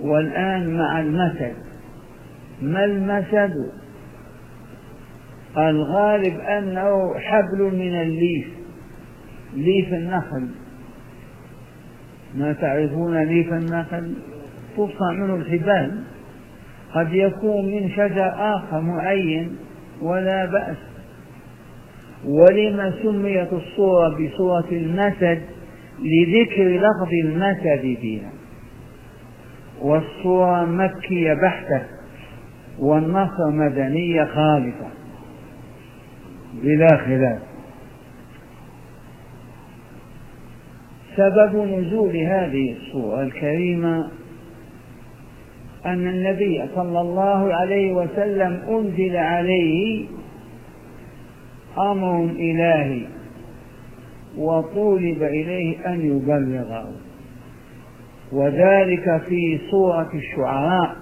والآن مع المسد ما المسد الغالب أنه حبل من الليف. ليف النخل. ما تعرفون ليف النخل؟ تصنع منه الحبال قد يكون من شجر آخر معين ولا بأس. ولما سميت الصورة بصورة المسد لذكر لفظ المسد فيها والصورة مكية بحتة والنصر مدنية خالصة بلا خلاف. سبب نزول هذه الصورة الكريمة أن النبي صلى الله عليه وسلم أنزل عليه أمر إلهي وطولب إليه أن يبلغه. وذلك في سورة الشعراء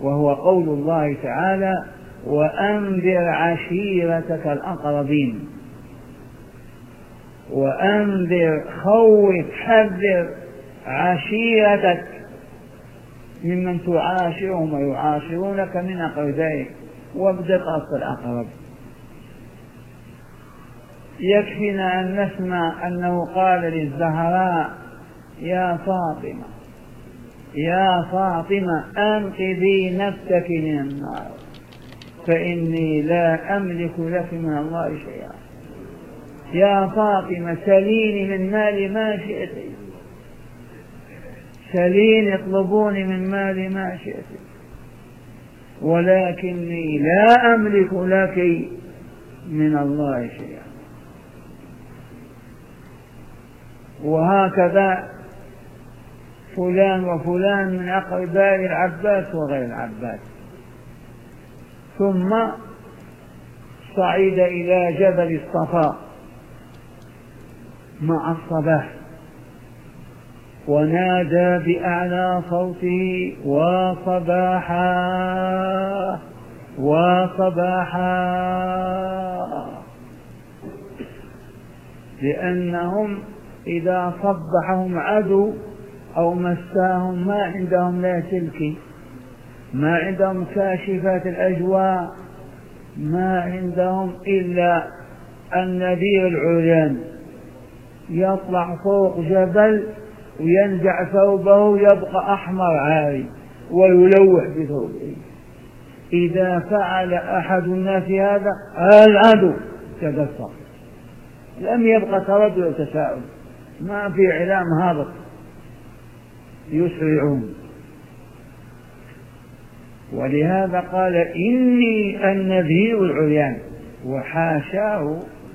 وهو قول الله تعالى وأنذر عشيرتك الأقربين. وأنذر خوف حذر عشيرتك ممن تعاشرهم ويعاشرونك من أقربائك وابدأ أصل الأقرب. يكفينا أن نسمع أنه قال للزهراء يا فاطمة يا فاطمة أنقذي نفسك من النار. فإني لا أملك لك من الله شيئا. يا فاطمة سليني من مال ما شئت. سليني اطلبوني من مال ما شئت. ولكني لا أملك لك من الله شيئا. وهكذا فلان وفلان من أقرباء العباس وغير العباس. ثم صعد إلى جبل الصفا مع الصباح. ونادى بأعلى صوته وصباحا وصباحا. لأنهم إذا صبحهم عدو أو مساهم ما عندهم لا تلك. ما عندهم كاشفات الأجواء. ما عندهم إلا النذير العريان يطلع فوق جبل وينزع ثوبه يبقى أحمر عاري ويلوح بثوبه. إذا فعل أحد الناس هذا العدو تدفق لم يبقى تردد وتساؤل. ما في إعلام هابط. يسرعون. ولهذا قال إني النذير العريان وحاشاه